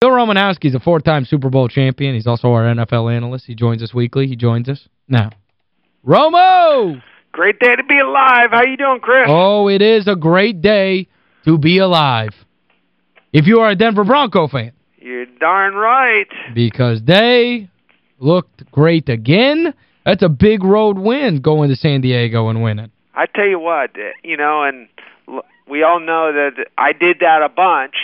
Bill Romanowski is a four-time Super Bowl champion. He's also our NFL analyst. He joins us weekly. He joins us now. Romo! Great day to be alive. How you doing, Chris? Oh, it is a great day to be alive. If you are a Denver Bronco fan. You're darn right. Because they looked great again. That's a big road win going to San Diego and winning. I tell you what, you know, and we all know that I did that a bunch,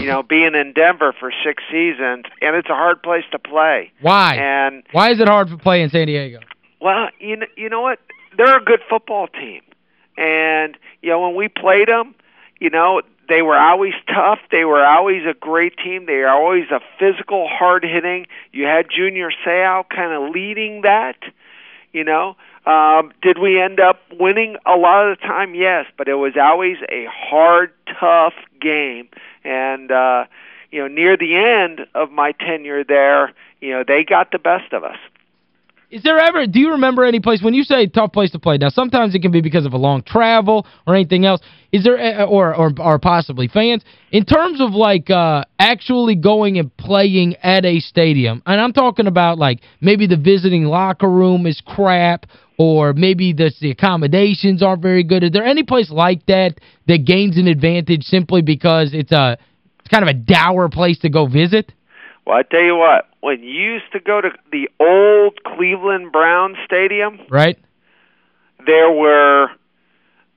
you know, being in Denver for six seasons, and it's a hard place to play. Why? And Why is it hard to play in San Diego? Well, you know, you know what? They're a good football team. And, you know, when we played them, you know, they were always tough. They were always a great team. They were always a physical, hard hitting. You had Junior Seau kind of leading that, you know. Um, did we end up winning a lot of the time? Yes, but it was always a hard, tough game. And, uh, you know, near the end of my tenure there, you know, they got the best of us. Is there ever, do you remember any place, when you say tough place to play, now sometimes it can be because of a long travel or anything else, is there, or, or, or possibly fans, in terms of like uh, actually going and playing at a stadium, and I'm talking about like maybe the visiting locker room is crap or maybe the, the accommodations aren't very good. Is there any place like that that gains an advantage simply because it's a it's kind of a dour place to go visit? Well, I tell you what, when you used to go to the old Cleveland Brown Stadium, right? There were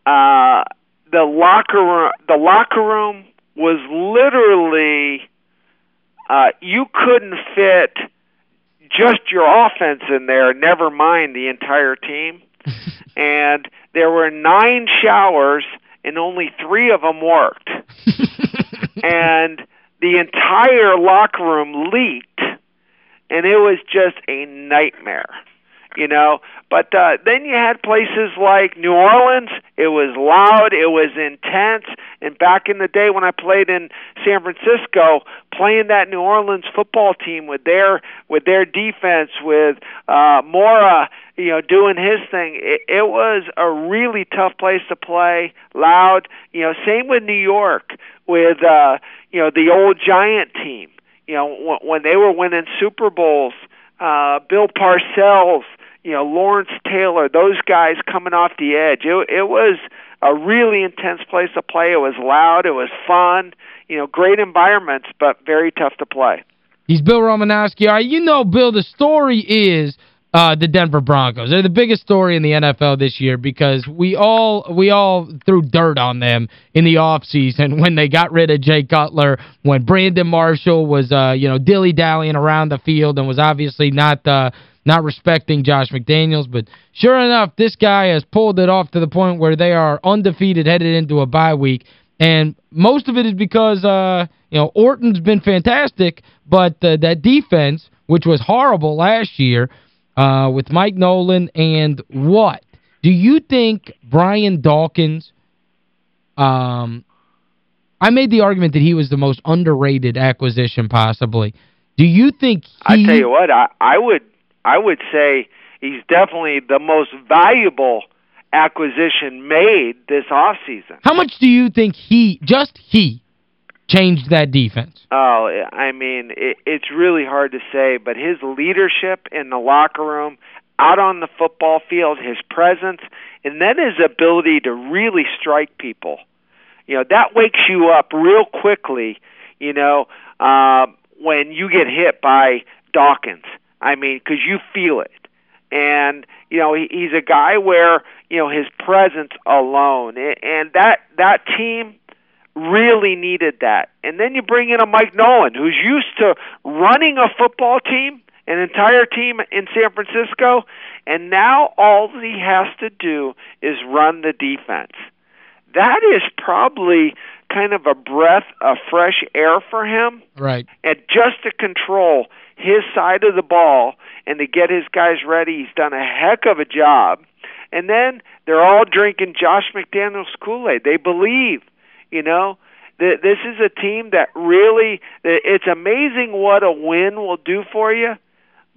uh the locker room the locker room was literally uh you couldn't fit just your offense in there, never mind the entire team. and there were nine showers and only 3 of them worked. and the entire locker room leaked and it was just a nightmare you know? But uh then you had places like New Orleans. It was loud. It was intense. And back in the day when I played in San Francisco playing that New Orleans football team with their with their defense with uh Mora you know doing his thing it, it was a really tough place to play loud. You know same with New York with uh you know the old Giant team. You know when they were winning Super Bowls, uh, Bill Parcells, you know Lawrence Taylor, those guys coming off the edge. It, it was a really intense place to play. It was loud. It was fun. You know, great environments, but very tough to play. He's Bill Romanowski. All right, you know, Bill, the story is uh, the Denver Broncos. They're the biggest story in the NFL this year because we all we all threw dirt on them in the offseason when they got rid of Jay Cutler, when Brandon Marshall was uh, you know, dilly-dallying around the field and was obviously not uh, not respecting Josh McDaniels. But sure enough, this guy has pulled it off to the point where they are undefeated headed into a bye week. And most of it is because, uh, you know, Orton's been fantastic, but uh, that defense, which was horrible last year, uh, with Mike Nolan and what? Do you think Brian Dawkins um I made the argument that he was the most underrated acquisition possibly. Do you think he I tell you what, I I would I would say he's definitely the most valuable acquisition made this offseason. How much do you think he just he changed that defense? Oh, I mean, it, it's really hard to say, but his leadership in the locker room, out on the football field, his presence, and then his ability to really strike people. You know, that wakes you up real quickly, you know, uh, when you get hit by Dawkins. I mean, because you feel it. And, you know, he, he's a guy where, you know, his presence alone, and that, that team, really needed that. And then you bring in a Mike Nolan who's used to running a football team, an entire team in San Francisco, and now all he has to do is run the defense. That is probably kind of a breath of fresh air for him. Right. And just to control his side of the ball and to get his guys ready, he's done a heck of a job. And then they're all drinking Josh McDaniels Kool-Aid. They believe you know, this is a team that really it's amazing what a win will do for you.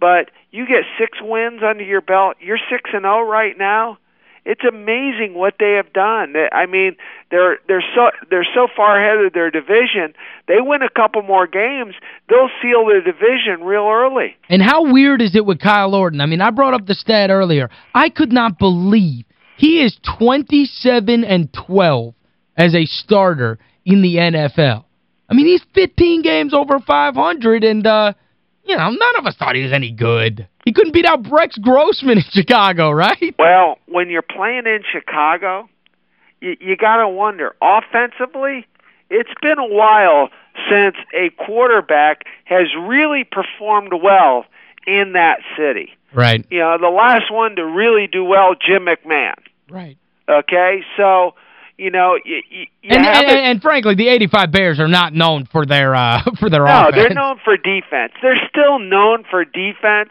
But you get six wins under your belt. You're 6 and 0 right now. It's amazing what they have done. I mean, they're they're so they're so far ahead of their division. They win a couple more games, they'll seal their division real early. And how weird is it with Kyle Orton? I mean, I brought up the stat earlier. I could not believe he is 27 and 12 as a starter in the NFL. I mean, he's 15 games over 500 and uh you know, none of us thought he was any good. He couldn't beat out Rex Grossman in Chicago, right? Well, when you're playing in Chicago, you, you got to wonder. Offensively, it's been a while since a quarterback has really performed well in that city. Right. You know, the last one to really do well, Jim McMahon. Right. Okay, so you know, you, you and, and, and, frankly, the 85 Bears are not known for their uh for their no, offense. they're known for defense. They're still known for defense.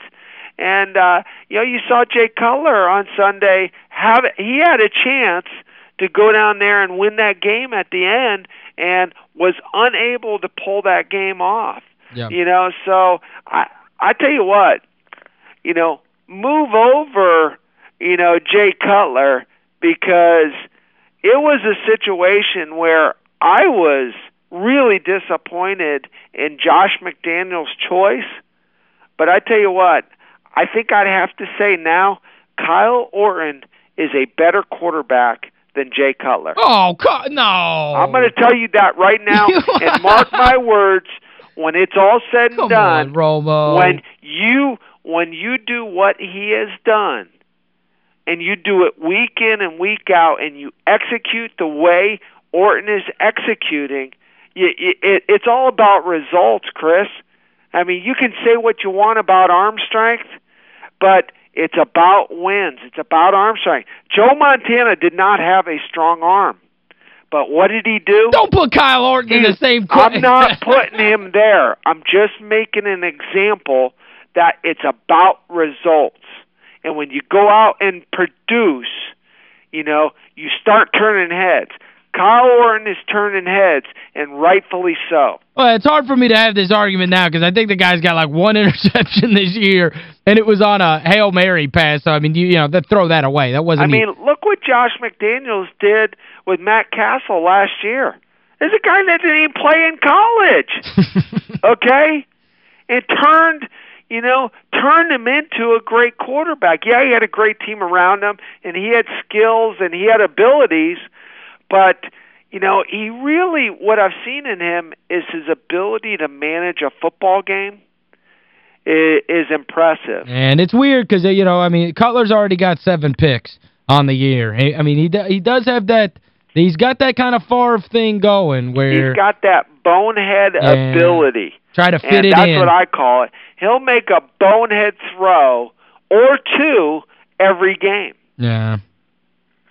And uh you know, you saw Jay Cutler on Sunday have he had a chance to go down there and win that game at the end and was unable to pull that game off. Yeah. You know, so I I tell you what, you know, move over, you know, Jay Cutler because it was a situation where I was really disappointed in Josh McDaniels' choice. But I tell you what, I think I'd have to say now Kyle Orton is a better quarterback than Jay Cutler. Oh, no. I'm going to tell you that right now and mark my words when it's all said and Come done. On. When you when you do what he has done and you do it week in and week out and you execute the way Orton is executing, you, it, it's all about results, Chris. I mean, you can say what you want about arm strength, but it's about wins. It's about arm strength. Joe Montana did not have a strong arm. But what did he do? Don't put Kyle Orton in the same I'm not putting him there. I'm just making an example that it's about results. And when you go out and produce, you know, you start turning heads. Kyle Orton is turning heads, and rightfully so. Well, it's hard for me to have this argument now because I think the guy's got like one interception this year, and it was on a Hail Mary pass. So, I mean, you, you know, that, throw that away. That wasn't I mean, look what Josh McDaniels did with Matt Cassel last year. There's a guy that didn't even play in college, okay? And turned – you know, turned him into a great quarterback. Yeah, he had a great team around him, and he had skills and he had abilities, but you know, he really what I've seen in him is his ability to manage a football game is, is impressive. And it's weird because, you know, I mean, Cutler's already got seven picks on the year. I mean, he he does have that he's got that kind of Favre thing going where He's got that bonehead ability. Try to fit and it that's in. what I call it he'll make a bonehead throw or two every game. Yeah.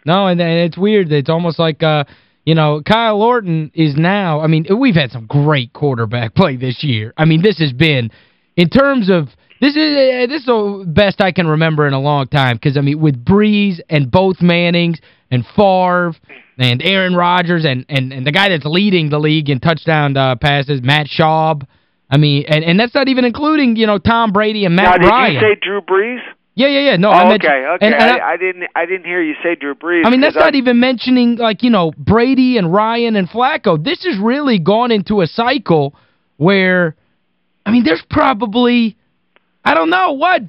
No, and, and it's weird. It's almost like, uh, you know, Kyle Orton is now, I mean, we've had some great quarterback play this year. I mean, this has been, in terms of, this is uh, this is the best I can remember in a long time because, I mean, with Brees and both Mannings and Favre and Aaron Rodgers and, and, and the guy that's leading the league in touchdown uh, passes, Matt Schaub, I mean, and, and that's not even including, you know, Tom Brady and Matt now, Ryan. did you say Drew Brees? Yeah, yeah, yeah. No, oh, I mentioned, okay, okay. And, and I, I, didn't I didn't hear you say Drew Brees. I mean, that's I, not even mentioning, like, you know, Brady and Ryan and Flacco. This has really gone into a cycle where, I mean, there's probably, I don't know, what,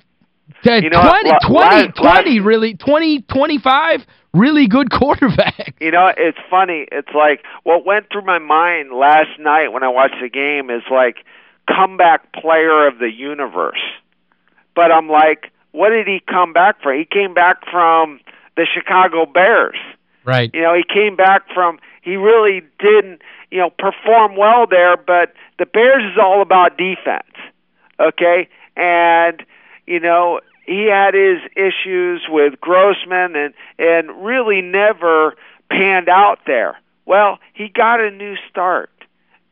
uh, you know 20, what, 20, last, 20 really, 20, 25 really good quarterback. You know, it's funny. It's like what went through my mind last night when I watched the game is like – comeback player of the universe. But I'm like, what did he come back for? He came back from the Chicago Bears. Right. You know, he came back from he really didn't, you know, perform well there, but the Bears is all about defense. Okay? And you know, he had his issues with Grossman and and really never panned out there. Well, he got a new start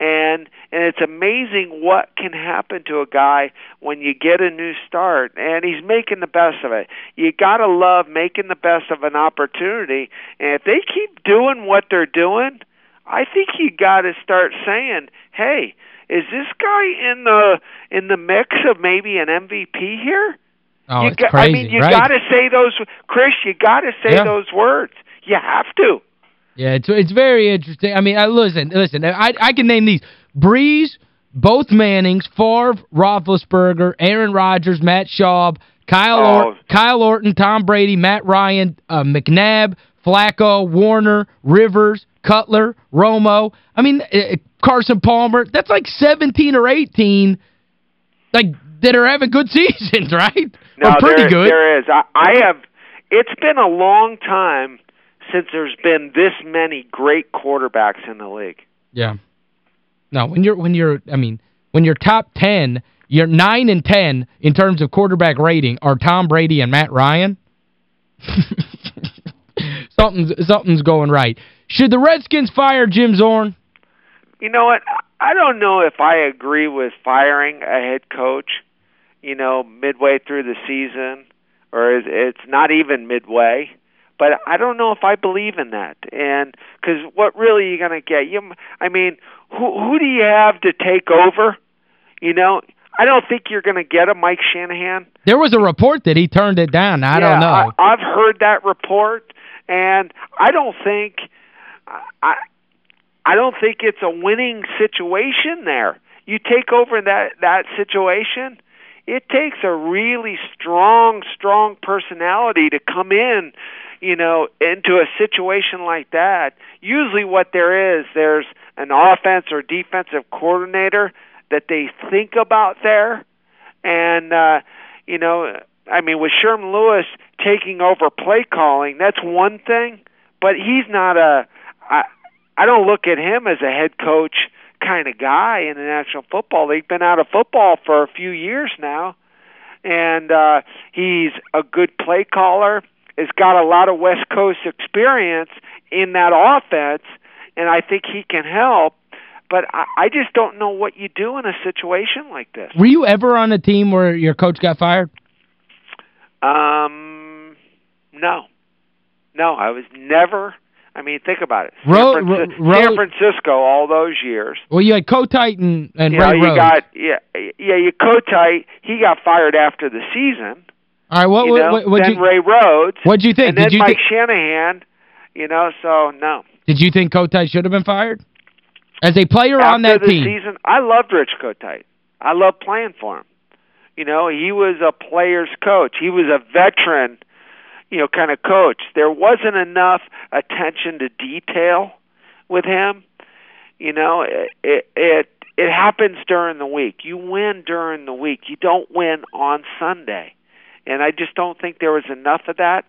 and and it's amazing what can happen to a guy when you get a new start and he's making the best of it you got to love making the best of an opportunity and if they keep doing what they're doing i think you got to start saying hey is this guy in the in the mix of maybe an MVP here Oh, you it's got, crazy, I mean, you right? got to say those, Chris. You got to say Yeah. those words. You have to. Yeah, it's it's very interesting. I mean, I, listen, listen. I I can name these. Brees, both Mannings, Favre, Roethlisberger, Aaron Rodgers, Matt Schaub, Kyle Oh. Or Kyle Orton, Tom Brady, Matt Ryan, uh, McNabb, Flacco, Warner, Rivers, Cutler, Romo. I mean, uh, Carson Palmer. That's like 17 or 18 like that are having good seasons, right? No, or pretty there, good. there is. I, I have. It's been a long time since there's been this many great quarterbacks in the league. Yeah. No, when you're when you're I mean, when you're top 10, you're 9 and 10 in terms of quarterback rating are Tom Brady and Matt Ryan. something's something's going right. Should the Redskins fire Jim Zorn? You know what? I don't know if I agree with firing a head coach. You know, midway through the season, or is it's not even midway. But I don't know if I believe in that. And because what really are you going to get? You, I mean, who who do you have to take over? You know, I don't think you're going to get a Mike Shanahan. There was a report that he turned it down. I yeah, don't know. I, I've heard that report, and I don't think I I don't think it's a winning situation there. You take over that that situation, it takes a really strong strong personality to come in, you know, into a situation like that. Usually what there is, there's an offense or defensive coordinator that they think about there and uh you know, I mean with Sherman Lewis taking over play calling, that's one thing, but he's not a I I don't look at him as a head coach kind of guy in the National Football League. Been out of football for a few years now, and uh, he's a good play caller. Has got a lot of West Coast experience in that offense, and I think he can help. But I, I just don't know what you do in a situation like this. Were you ever on a team where your coach got fired? Um, no, no, I was never. I mean, think about it. Ro- San, Ro- San Francisco, all those years. Well, you had Kotite and, and you Ray know, you Rhodes. got yeah, yeah. You Kotite, he got fired after the season. All right, what you what know, what what'd then you Ray Rhodes, what'd you think? and then Did you Mike Shanahan. You know, so no. Did you think Kotite should have been fired? As a player after on that the team. season, I loved Rich Kotite. I loved playing for him. You know, he was a player's coach. He was a veteran, you know, kind of coach. There wasn't enough attention to detail with him. You know, it it it, it happens during the week. You win during the week. You don't win on Sunday. And I just don't think there was enough of that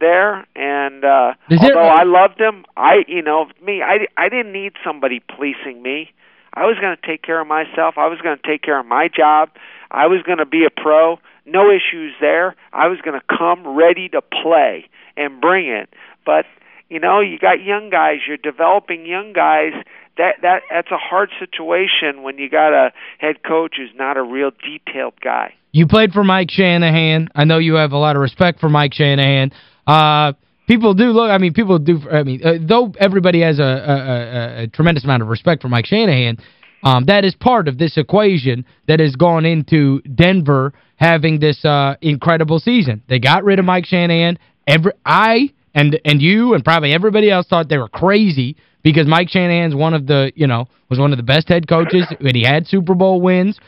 there and uh Is there- although I loved him, I you know, me I I didn't need somebody policing me. I was going to take care of myself. I was going to take care of my job. I was going to be a pro. No issues there. I was going to come ready to play and bring it. But, you know, you got young guys, you're developing young guys. That that that's a hard situation when you got a head coach who's not a real detailed guy. You played for Mike Shanahan. I know you have a lot of respect for Mike Shanahan. Uh people do look I mean people do I mean uh, though everybody has a, a, a, a tremendous amount of respect for Mike Shanahan, um that is part of this equation that has gone into Denver having this uh incredible season. They got rid of Mike Shanahan. Every I and and you and probably everybody else thought they were crazy because Mike Shanahan's one of the, you know, was one of the best head coaches and he had Super Bowl wins.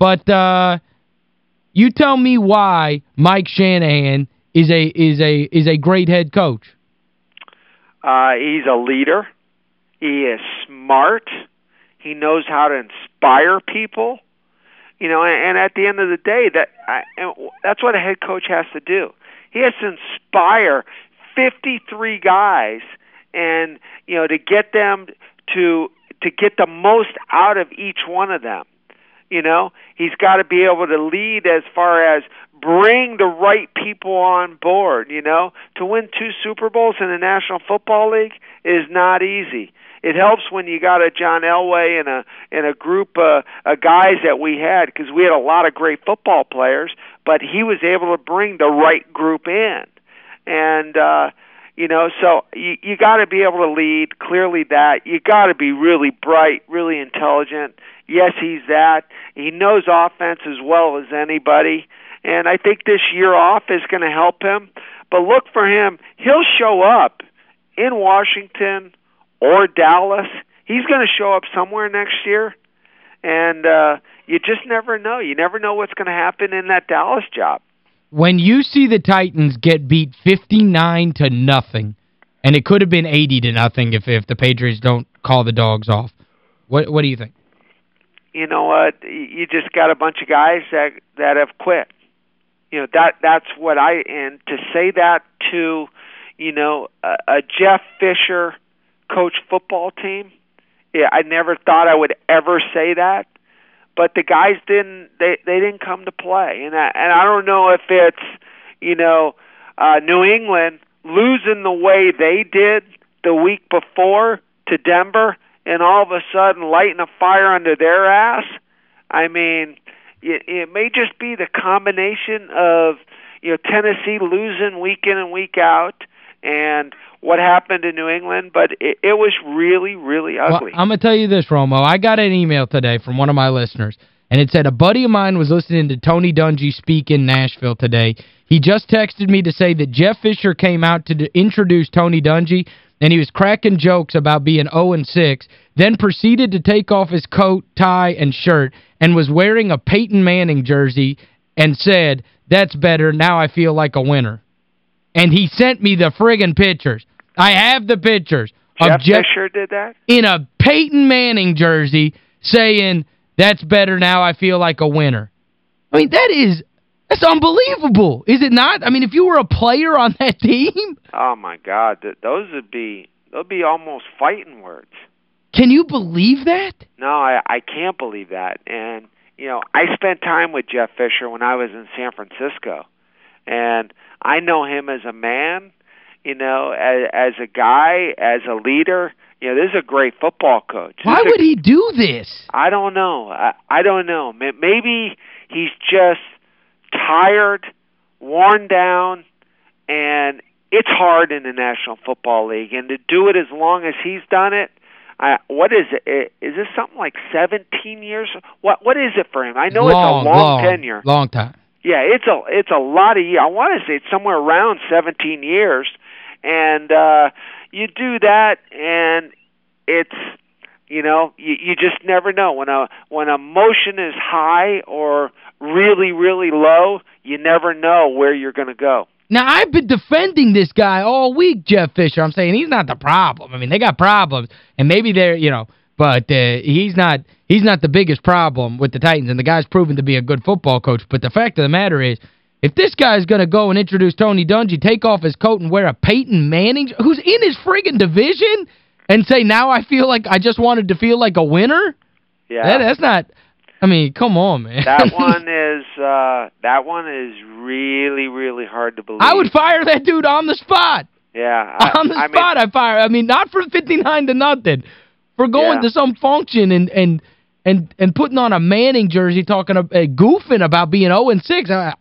But uh you tell me why Mike Shanahan is a is a is a great head coach. Uh, he's a leader. He is smart. He knows how to inspire people. You know, and, and at the end of the day, that I, that's what a head coach has to do. He has to inspire 53 guys, and you know, to get them to to get the most out of each one of them. You know, he's got to be able to lead as far as bring the right people on board. You know, to win two Super Bowls in the National Football League is not easy. It helps when you got a John Elway and a and a group uh, of guys that we had because we had a lot of great football players, but he was able to bring the right group in, and uh, you know, so you you got to be able to lead. Clearly, that you got to be really bright, really intelligent. Yes, he's that. He knows offense as well as anybody, and I think this year off is going to help him. But look for him; he'll show up in Washington or Dallas. He's going to show up somewhere next year, and uh, you just never know. You never know what's going to happen in that Dallas job. When you see the Titans get beat 59 to nothing, and it could have been 80 to nothing if if the Patriots don't call the dogs off, what what do you think? You know what? You just got a bunch of guys that that have quit. You know that that's what I and to say that to, you know, a, a Jeff Fisher coach football team. Yeah, I never thought I would ever say that but the guys didn't they they didn't come to play. And I, and I don't know if it's you know uh New England losing the way they did the week before to Denver and all of a sudden lighting a fire under their ass. I mean it, it may just be the combination of you know Tennessee losing week in and week out and what happened in New England, but it, it was really, really ugly. Well, I'm going to tell you this, Romo. I got an email today from one of my listeners, and it said, a buddy of mine was listening to Tony Dungy speak in Nashville today. He just texted me to say that Jeff Fisher came out to introduce Tony Dungy, and he was cracking jokes about being 0-6, then proceeded to take off his coat, tie, and shirt, and was wearing a Peyton Manning jersey and said, that's better, now I feel like a winner. And he sent me the friggin' pictures. I have the pictures Jeff of Jeff Fisher did that? In a Peyton Manning jersey saying, that's better now, I feel like a winner. I mean, that is, that's unbelievable, is it not? I mean, if you were a player on that team. Oh, my God. Those would be, they'll be almost fighting words. Can you believe that? No, I, I can't believe that. And, you know, I spent time with Jeff Fisher when I was in San Francisco. And I know him as a man you know, as, as a guy, as a leader. You know, this is a great football coach. Why a, would he do this? I don't know. I, I don't know. Maybe he's just tired, worn down, and it's hard in the National Football League. And to do it as long as he's done it, I, what is it? Is this something like 17 years? What What is it for him? I know long, it's a long, long tenure. Long time. Yeah, it's a it's a lot of years. I want to say it's somewhere around 17 years and uh, you do that, and it's you know you, you just never know when a when emotion is high or really really low. You never know where you're going to go. Now, I've been defending this guy all week, Jeff Fisher. I'm saying he's not the problem. I mean, they got problems, and maybe they're, you know, but uh, he's not he's not the biggest problem with the Titans, and the guy's proven to be a good football coach. But the fact of the matter is, if this guy's going to go and introduce Tony Dungy, take off his coat and wear a Peyton Manning, who's in his friggin' division, and say, now I feel like I just wanted to feel like a winner? Yeah. That, that's not, I mean, come on, man. That one is, uh, that one is really, really hard to believe. I would fire that dude on the spot. Yeah. I, on the I spot, mean, I fire. I mean, not for 59 to nothing. For going Yeah. to some function and and and and putting on a Manning jersey talking uh, goofing about being 0 and 6. I,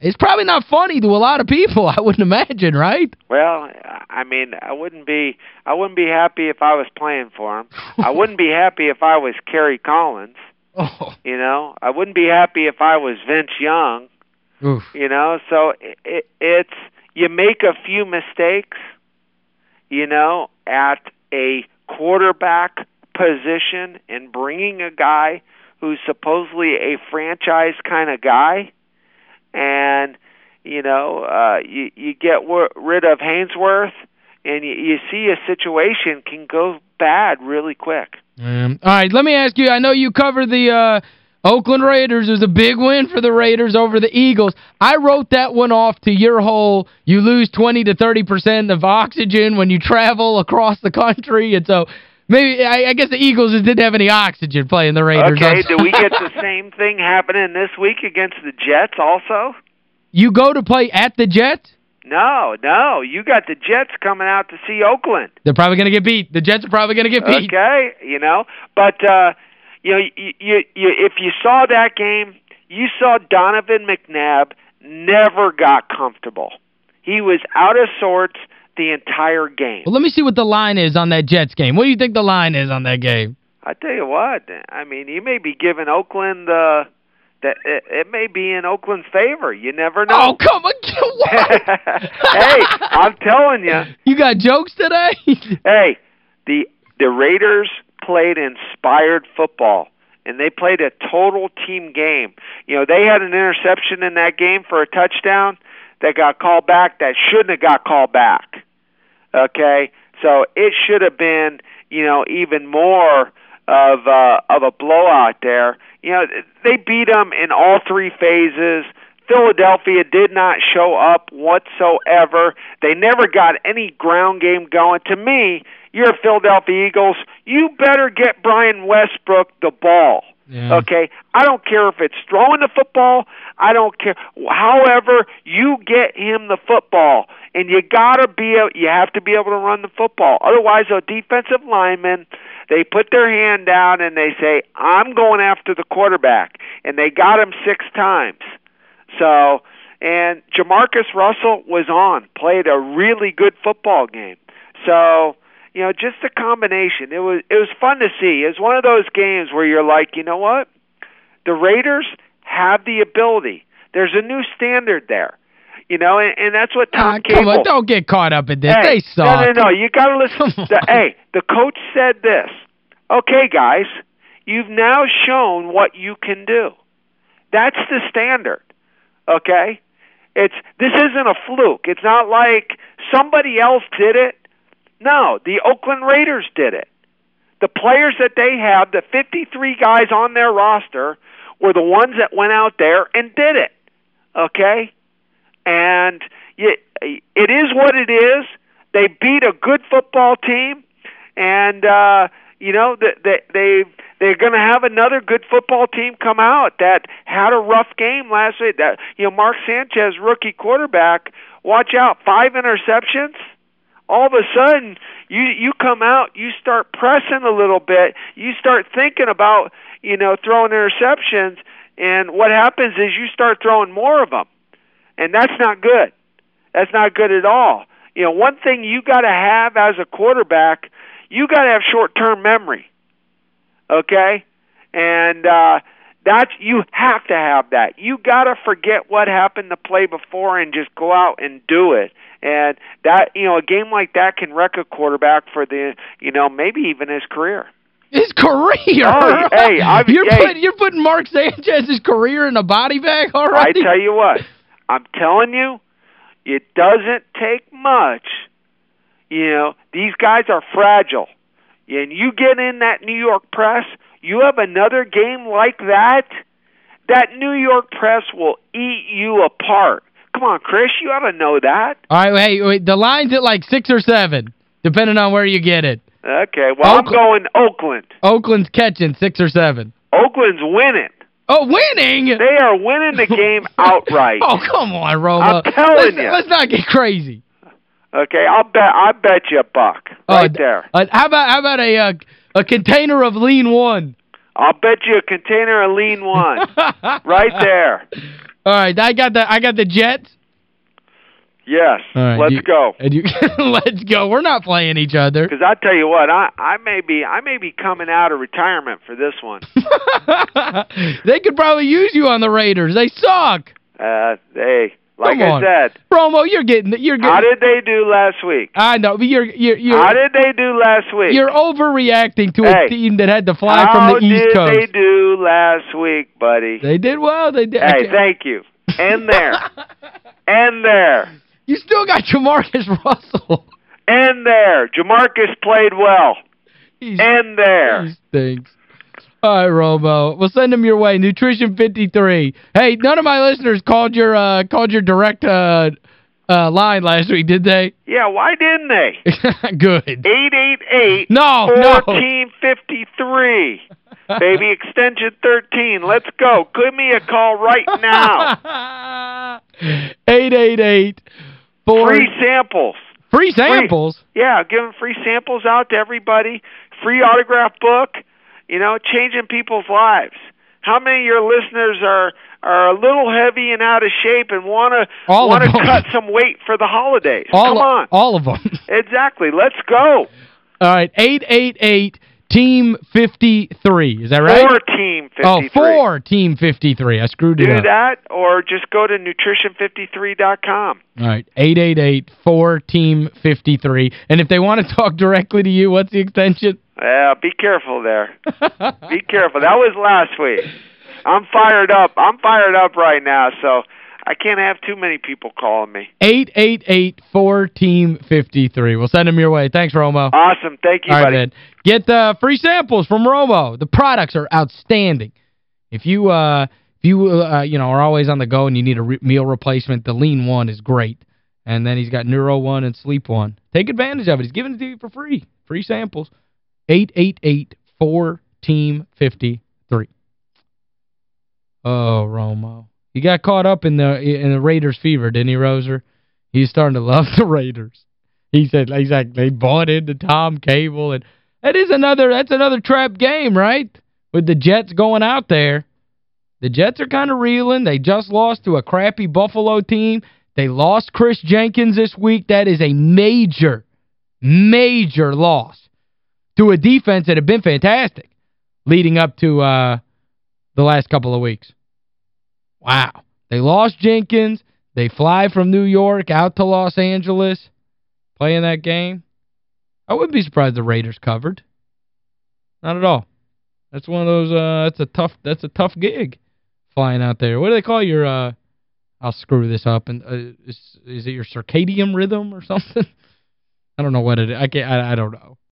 it's probably not funny to a lot of people, I wouldn't imagine, right? Well, I mean, I wouldn't be I wouldn't be happy if I was playing for him. I wouldn't be happy if I was Kerry Collins, Oh, you know. I wouldn't be happy if I was Vince Young, oof. you know. So it, it, it's you make a few mistakes, you know, at a quarterback position and bringing a guy who's supposedly a franchise kind of guy and you know uh you you get w- rid of Haynesworth and you, you see a situation can go bad really quick. Um, all right, let me ask you, I know you cover the uh, Oakland Raiders. Was a big win for the Raiders over the Eagles. I wrote that one off to your whole you lose 20 to 30% of oxygen when you travel across the country. And so maybe I, I guess the Eagles just didn't have any oxygen playing the Raiders. Okay, do we get the same thing happening this week against the Jets also? You go to play at the Jets? No, no. You got the Jets coming out to see Oakland. They're probably going to get beat. The Jets are probably going to get beat. Okay, you know, but uh you know, you, you, you if you saw that game, you saw Donovan McNabb never got comfortable. He was out of sorts the entire game. Well, let me see what the line is on that Jets game. What do you think the line is on that game? I tell you what, I mean, you may be giving Oakland uh that it, it may be in Oakland's favor. You never know. Oh, come on. Hey, I'm telling you. You got jokes today? hey, the the Raiders played inspired football and they played a total team game. You know, they had an interception in that game for a touchdown that got called back that shouldn't have got called back. Okay? So it should have been, you know, even more of uh, of a blowout there. You know, they beat them in all three phases. Philadelphia did not show up whatsoever. They never got any ground game going. To me, you're Philadelphia Eagles. You better get Brian Westbrook the ball. Yeah. Okay, I don't care if it's throwing the football. I don't care. However, you get him the football, and you gotta be. You have to be able to run the football. Otherwise, a defensive lineman they put their hand down and they say, "I'm going after the quarterback," and they got him six times. So, and Jamarcus Russell was on, played a really good football game. So, you know, just a combination. It was it was fun to see. It's one of those games where you're like, you know what? The Raiders have the ability. There's a new standard there. You know, and, and that's what Tom uh, Cable. Come on, don't get caught up in this. Hey, they suck. No, no, no. You got to listen. The, hey, the coach said this. Okay, guys, you've now shown what you can do. That's the standard. Okay? It's this isn't a fluke. It's not like somebody else did it. No, the Oakland Raiders did it. The players that they have, the 53 guys on their roster, were the ones that went out there and did it. Okay? And it, it is what it is. They beat a good football team, and uh, you know that they, they they're going to have another good football team come out that had a rough game last week. That you know, Mark Sanchez, rookie quarterback, watch out, five interceptions. All of a sudden, you you come out, you start pressing a little bit, you start thinking about you know throwing interceptions, and what happens is you start throwing more of them, and that's not good. That's not good at all. You know, one thing you got to have as a quarterback, you got to have short-term memory okay? And uh that's you have to have that. You got to forget what happened the play before and just go out and do it. And that you know, a game like that can wreck a quarterback for the you know maybe even his career. His career. Oh, hey, I've, you're hey, putting you're putting Mark Sanchez's career in a body bag already. I tell you what, I'm telling you, it doesn't take much. You know, these guys are fragile and you get in that New York press, you have another game like that, that New York press will eat you apart. Come on, Chris, you ought to know that. All right, hey, wait, the line's at like 6 or 7, depending on where you get it. Okay, well, Oakland. I'm going Oakland. Oakland's catching 6 or 7. Oakland's winning. Oh, winning? They are winning the game outright. oh, come on, Romo. I'm telling let's, you. Let's not get crazy. Okay, I'll bet I bet you a buck right uh, there. Uh, how about how about a uh, a container of lean one? I'll bet you a container of lean one right there. All right, I got the I got the Jets. Yes, right, let's you, go. You, let's go. We're not playing each other. Because I tell you what, I I may be I may be coming out of retirement for this one. they could probably use you on the Raiders. They suck. Uh, they like Come on. I said. Romo, you're getting you're getting How did they do last week? I know, but you're you're you're How did they do last week? You're overreacting to hey, a team that had to fly from the East Coast. How did they do last week, buddy? They did well. They did. Hey, thank you. And there. and there. You still got Jamarcus Russell. And there. Jamarcus played well. He's, and there. He stinks. All right, Romo. We'll send them your way. Nutrition 53. Hey, none of my listeners called your uh called your direct uh uh line last week, did they? Yeah, why didn't they? Good. 888 no, 1453. No. Baby extension 13. Let's go. Give me a call right now. 888 Free samples. Free samples? Free, yeah, giving free samples out to everybody. Free autograph book you know, changing people's lives. How many of your listeners are are a little heavy and out of shape and want to want to cut some weight for the holidays? All Come on. All of them. Exactly. Let's go. All right, 888 Team 53. Is that right? Four Team 53. Oh, four Team 53. I screwed it Do up. that or just go to nutrition53.com. All right, 888-4-TEAM-53. And if they want to talk directly to you, what's the extension? Yeah, be careful there. be careful. That was last week. I'm fired up. I'm fired up right now, so I can't have too many people calling me. 888-4-TEAM-53. We'll send them your way. Thanks, Romo. Awesome. Thank you, All right, buddy. man. Get the free samples from Romo. The products are outstanding. If you uh if you uh, you know are always on the go and you need a re meal replacement, the Lean One is great. And then he's got Neuro One and Sleep One. Take advantage of it. He's giving it to you for free. Free samples. 888-4-TEAM-53. Oh, Romo. He got caught up in the in the Raiders fever, didn't he, Roser? He's starting to love the Raiders. He said he's like they bought into Tom Cable and that is another that's another trap game, right? With the Jets going out there. The Jets are kind of reeling. They just lost to a crappy Buffalo team. They lost Chris Jenkins this week. That is a major, major loss to a defense that had been fantastic leading up to uh, the last couple of weeks. Wow. They lost Jenkins. They fly from New York out to Los Angeles playing that game. I wouldn't be surprised the Raiders covered. Not at all. That's one of those uh that's a tough that's a tough gig flying out there. What do they call your uh I'll screw this up and uh, is, is it your circadian rhythm or something? I don't know what it is. I can't I, I don't know.